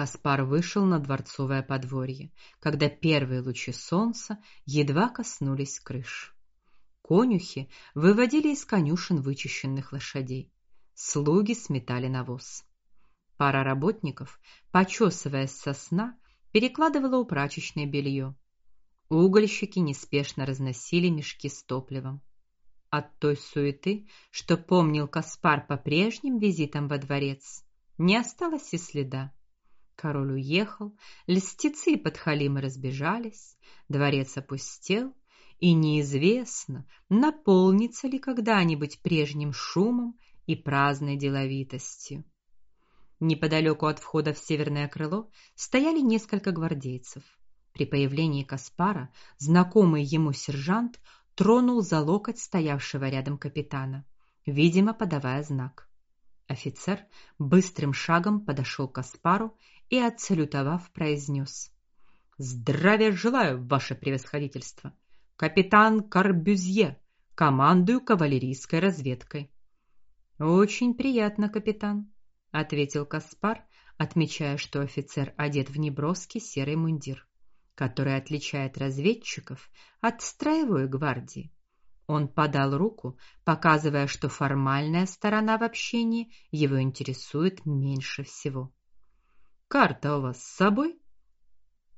Каспар вышел на дворцовое подворье, когда первые лучи солнца едва коснулись крыш. Конюхи выводили из конюшен вычищенных лошадей. Слуги сметали навоз. Пара работников, почесываясь со сна, перекладывала у прачечной белье. Угольщики неспешно разносили мешки с топливом. От той суеты, что помнил Каспар по прежним визитам во дворец, не осталось и следа. Король уехал, льстецы и подхалимы разбежались, дворец опустел, и неизвестно, наполнится ли когда-нибудь прежним шумом и праздной деловитостью. Неподалеку от входа в северное крыло стояли несколько гвардейцев. При появлении Каспара знакомый ему сержант тронул за локоть стоявшего рядом капитана, видимо, подавая знак. Офицер быстрым шагом подошел к Каспару и отсалютовав произнес: "Здравия желаю, ваше превосходительство. Капитан Карбюзье, командую кавалерийской разведкой". "Очень приятно, капитан", ответил Каспар, отмечая, что офицер одет в неброский серый мундир, который отличает разведчиков от строевой гвардии. Он подал руку, показывая, что формальная сторона в общении его интересует меньше всего. Карта у вас с собой?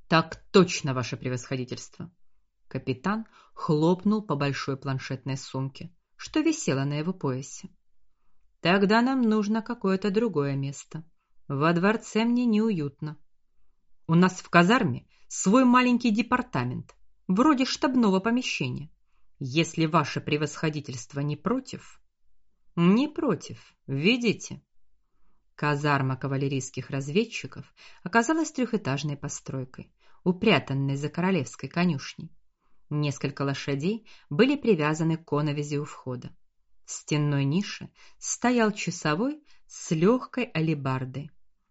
Так точно, ваше превосходительство. Капитан хлопнул по большой планшетной сумке, что висела на его поясе. Тогда нам нужно какое-то другое место. Во дворце мне неуютно. У нас в казарме свой маленький департамент, вроде штабного помещения. Если ваше превосходительство не против, не против. Видите? Казарма кавалерийских разведчиков оказалась трехэтажной постройкой, упрятанной за королевской конюшней. Несколько лошадей были привязаны к коновизе у входа. В стенной нише стоял часовой с легкой алебардой.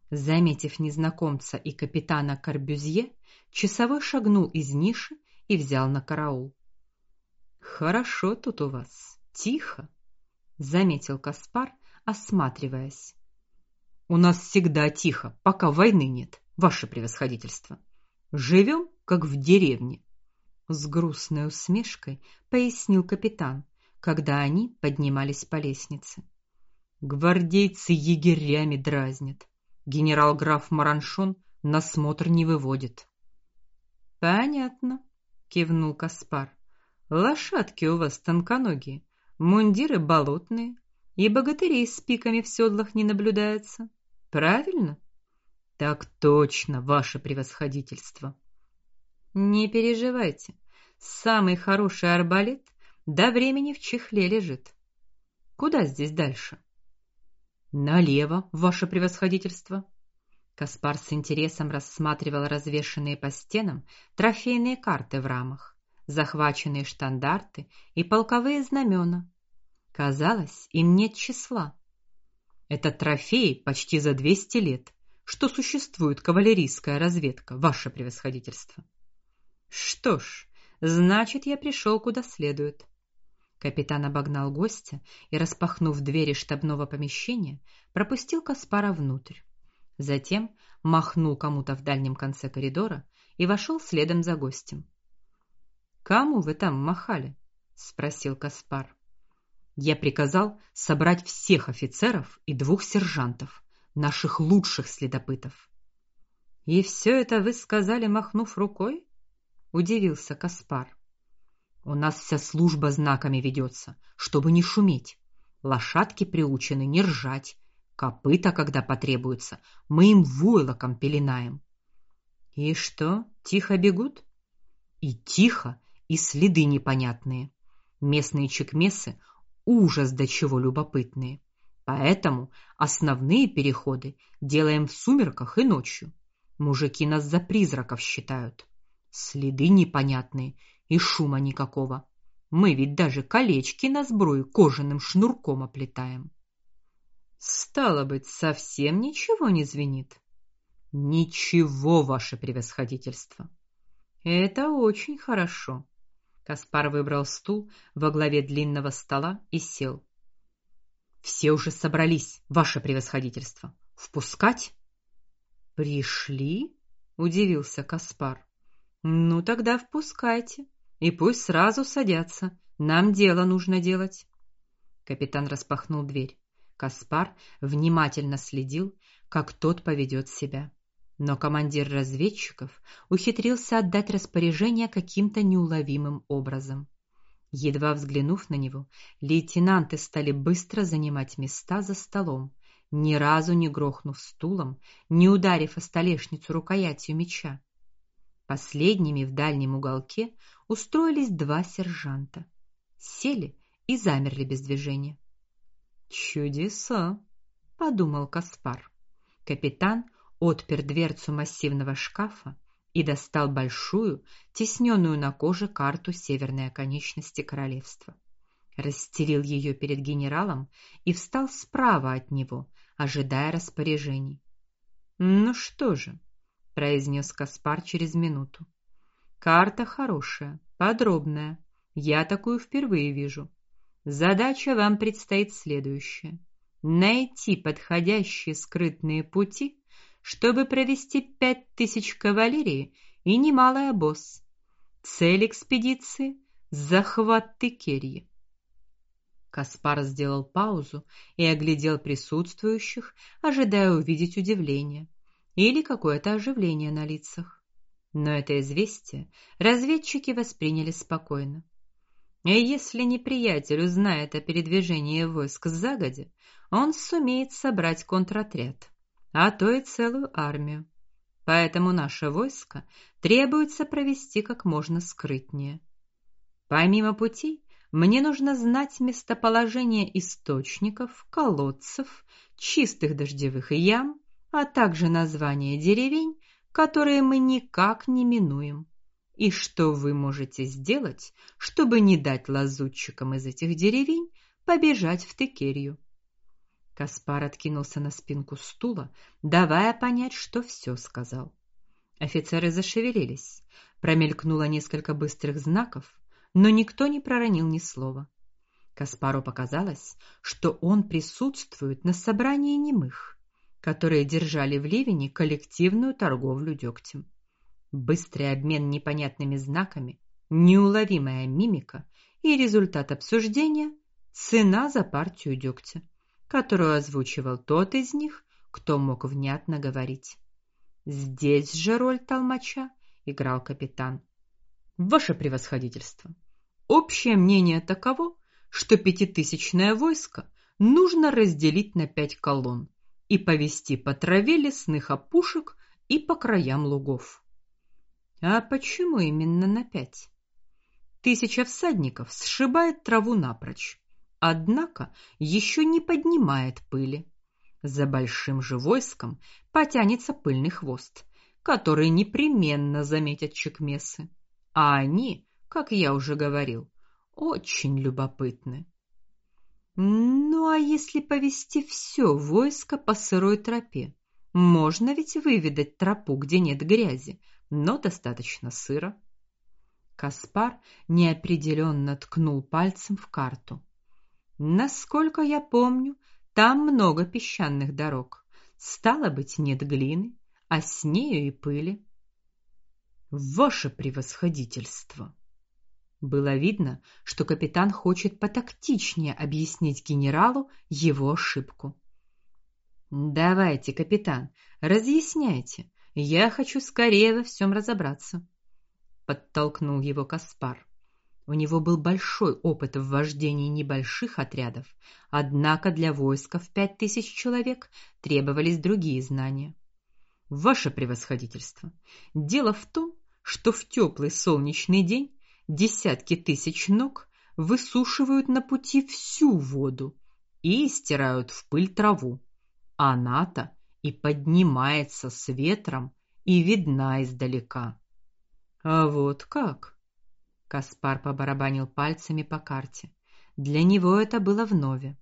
Заметив незнакомца и капитана Карбюзье, часовой шагнул из ниши и взял на караул. Хорошо тут у вас, тихо, заметил Каспар, осматриваясь. У нас всегда тихо, пока войны нет, ваше превосходительство. Живем, как в деревне, с грустной усмешкой пояснил капитан, когда они поднимались по лестнице. Гвардейцы егерями дразнят. Генерал-граф Мараншон на смотр не выводит. Понятно, кивнул Каспар. Лошадки у вас тонконогие, мундиры болотные, и богатырей с пиками в седлах не наблюдается. Правильно? Так точно, ваше превосходительство. Не переживайте. Самый хороший арбалет до времени в чехле лежит. Куда здесь дальше? Налево, ваше превосходительство. Каспар с интересом рассматривал развешанные по стенам трофейные карты в рамах захваченные штандарты и полковые знамена. Казалось, им нет числа. Это трофеи почти за 200 лет, что существует кавалерийская разведка, ваше превосходительство. Что ж, значит, я пришел куда следует. Капитан обогнал гостя и, распахнув двери штабного помещения, пропустил Каспара внутрь. Затем махнул кому-то в дальнем конце коридора и вошел следом за гостем. Кому вы там махали? спросил Каспар. Я приказал собрать всех офицеров и двух сержантов, наших лучших следопытов. И все это вы сказали, махнув рукой? удивился Каспар. У нас вся служба знаками ведется, чтобы не шуметь. Лошадки приучены не ржать, копыта, когда потребуется, мы им войлоком пеленаем. И что, тихо бегут? И тихо, и следы непонятные. Местные чекмесы ужас до чего любопытные. Поэтому основные переходы делаем в сумерках и ночью. Мужики нас за призраков считают. Следы непонятные и шума никакого. Мы ведь даже колечки на сбруе кожаным шнурком оплетаем. Стало быть, совсем ничего не звенит. Ничего, ваше превосходительство. Это очень хорошо. Каспар выбрал стул во главе длинного стола и сел. Все уже собрались, ваше превосходительство. Впускать? Пришли? удивился Каспар. Ну тогда впускайте, и пусть сразу садятся. Нам дело нужно делать. Капитан распахнул дверь. Каспар внимательно следил, как тот поведет себя. Но командир разведчиков ухитрился отдать распоряжение каким-то неуловимым образом. Едва взглянув на него, лейтенанты стали быстро занимать места за столом, ни разу не грохнув стулом, не ударив о столешницу рукоятью меча. Последними в дальнем уголке устроились два сержанта. Сели и замерли без движения. Чудеса, подумал Каспар. Капитан отпер дверцу массивного шкафа и достал большую, тесненную на коже карту северной оконечности королевства. Расстелил ее перед генералом и встал справа от него, ожидая распоряжений. "Ну что же?" произнес Каспар через минуту. "Карта хорошая, подробная. Я такую впервые вижу. Задача вам предстоит следующая: найти подходящие скрытные пути, чтобы провести пять тысяч кавалерии и немалый обоз. Цель экспедиции захват Текерии. Каспар сделал паузу и оглядел присутствующих, ожидая увидеть удивление или какое-то оживление на лицах. Но это известие разведчики восприняли спокойно. И если неприятель узнает о передвижении войск загодя, он сумеет собрать контраотряд, а то и целую армию. Поэтому наше войско требуется провести как можно скрытнее. Помимо путей, мне нужно знать местоположение источников, колодцев, чистых дождевых ям, а также названия деревень, которые мы никак не минуем. И что вы можете сделать, чтобы не дать лазутчикам из этих деревень побежать в Текерию? Каспар откинулся на спинку стула, давая понять, что все сказал. Офицеры зашевелились. Промелькнуло несколько быстрых знаков, но никто не проронил ни слова. Каспару показалось, что он присутствует на собрании немых, которые держали в Ливине коллективную торговлю дегтем. Быстрый обмен непонятными знаками, неуловимая мимика и результат обсуждения цена за партию дегтя, которую озвучивал тот из них, кто мог внятно говорить. Здесь же роль толмача играл капитан. Ваше превосходительство. Общее мнение таково, что пятитысячное войско нужно разделить на пять колонн и повести по траве лесных опушек и по краям лугов. А почему именно на пять? Тысяча всадников сшибает траву напрочь, однако еще не поднимает пыли. За большим же войском потянется пыльный хвост, который непременно заметят чекмесы. А они, как я уже говорил, очень любопытны. Ну а если повести все войско по сырой тропе, можно ведь выведать тропу, где нет грязи, но достаточно сыро. Каспар неопределенно ткнул пальцем в карту. Насколько я помню, там много песчаных дорог. Стало быть, нет глины, а с нею и пыли. Ваше превосходительство. Было видно, что капитан хочет потактичнее объяснить генералу его ошибку. Давайте, капитан, разъясняйте. Я хочу скорее во всем разобраться, подтолкнул его Каспар. У него был большой опыт в вождении небольших отрядов, однако для войска в пять тысяч человек требовались другие знания. Ваше превосходительство, дело в том, что в теплый солнечный день десятки тысяч ног высушивают на пути всю воду и стирают в пыль траву. Она-то и поднимается с ветром и видна издалека. А вот как? Каспар побарабанил пальцами по карте. Для него это было вновь.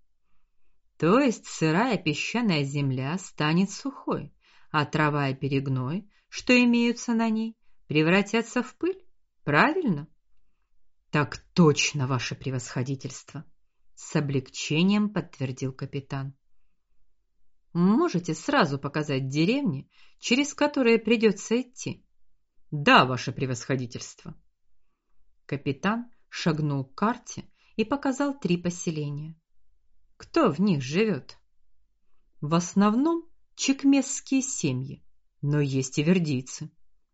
То есть сырая песчаная земля станет сухой, а трава и перегной, что имеются на ней, превратятся в пыль? Правильно? Так точно, ваше превосходительство, с облегчением подтвердил капитан. Можете сразу показать деревни, через которые придется идти? Да, ваше превосходительство. Капитан шагнул к карте и показал три поселения. Кто в них живет? В основном чекмесские семьи, но есть и вердийцы.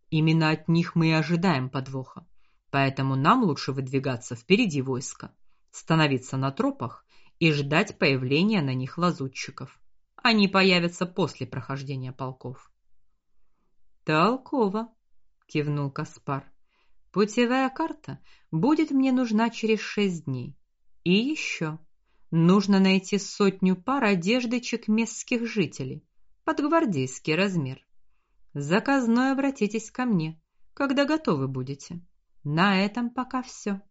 Именно от них мы и ожидаем подвоха. Поэтому нам лучше выдвигаться впереди войска, становиться на тропах и ждать появления на них лазутчиков. Они появятся после прохождения полков. Толково, кивнул Каспар. Путевая карта будет мне нужна через шесть дней. И еще нужно найти сотню пар одежды чекмесских жителей под гвардейский размер. Заказной обратитесь ко мне, когда готовы будете. На этом пока все.